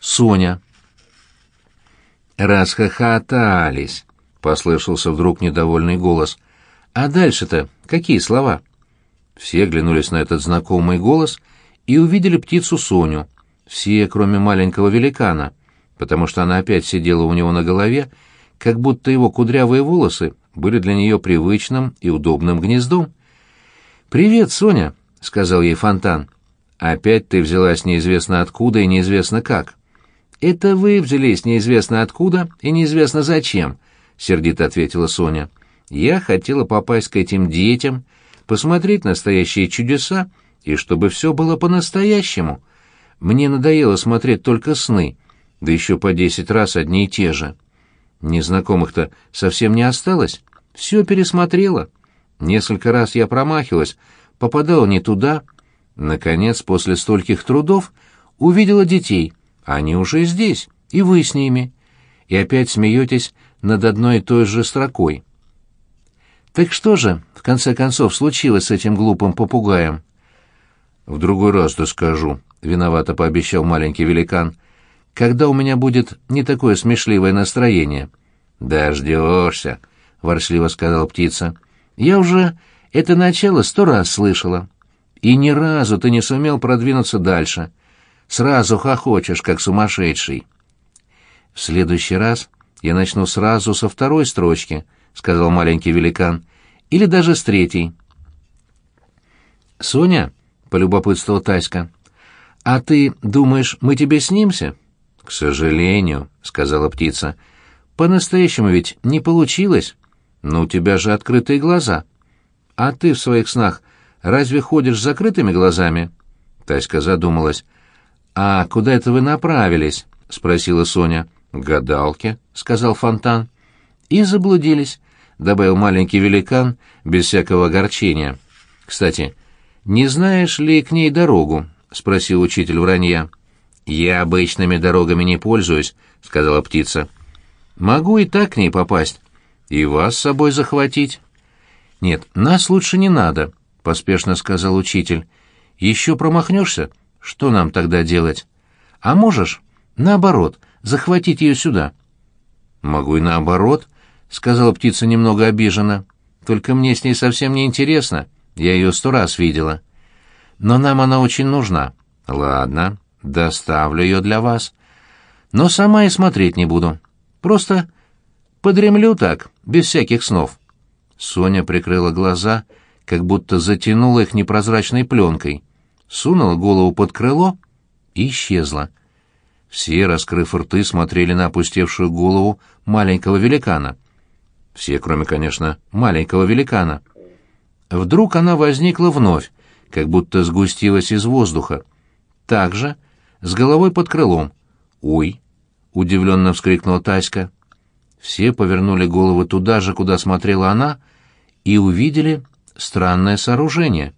Соня. «Расхохотались», — послышался вдруг недовольный голос. «А дальше-то какие слова?» Все глянулись на этот знакомый голос и увидели птицу Соню. Все, кроме маленького великана, потому что она опять сидела у него на голове, как будто его кудрявые волосы были для нее привычным и удобным гнездом. «Привет, Соня», — сказал ей Фонтан. «Опять ты взялась неизвестно откуда и неизвестно как». «Это вы взялись неизвестно откуда и неизвестно зачем», — сердито ответила Соня. «Я хотела попасть к этим детям, посмотреть настоящие чудеса, и чтобы все было по-настоящему. Мне надоело смотреть только сны, да еще по десять раз одни и те же. Незнакомых-то совсем не осталось, все пересмотрела. Несколько раз я промахивалась, попадала не туда. Наконец, после стольких трудов, увидела детей — они уже здесь, и вы с ними. И опять смеетесь над одной и той же строкой. Так что же, в конце концов, случилось с этим глупым попугаем? В другой раз расскажу, — виновато пообещал маленький великан, — когда у меня будет не такое смешливое настроение. Дождешься, — ворчливо сказала птица. Я уже это начало сто раз слышала. И ни разу ты не сумел продвинуться дальше. Сразу хохочешь, как сумасшедший. В следующий раз я начну сразу со второй строчки, сказал маленький великан, или даже с третьей. Соня, полюбопытствовал Таська. А ты думаешь, мы тебе снимся? К сожалению, сказала птица. По-настоящему ведь не получилось. Но у тебя же открытые глаза. А ты в своих снах разве ходишь с закрытыми глазами? Таська задумалась. «А куда это вы направились?» — спросила Соня. «Гадалки», — сказал Фонтан. «И заблудились», — добавил маленький великан без всякого огорчения. «Кстати, не знаешь ли к ней дорогу?» — спросил учитель вранья. «Я обычными дорогами не пользуюсь», — сказала птица. «Могу и так к ней попасть. И вас с собой захватить». «Нет, нас лучше не надо», — поспешно сказал учитель. «Еще промахнешься, что нам тогда делать? А можешь, наоборот, захватить ее сюда? Могу и наоборот, сказала птица немного обиженно. Только мне с ней совсем не интересно. Я ее сто раз видела. Но нам она очень нужна. Ладно, доставлю ее для вас. Но сама и смотреть не буду. Просто подремлю так, без всяких снов. Соня прикрыла глаза, как будто затянула их непрозрачной пленкой сунула голову под крыло и исчезла. Все, раскрыв рты, смотрели на опустевшую голову маленького великана. Все, кроме, конечно, маленького великана. Вдруг она возникла вновь, как будто сгустилась из воздуха. Так же, с головой под крылом. «Ой!» — удивленно вскрикнула Таська. Все повернули головы туда же, куда смотрела она, и увидели странное сооружение —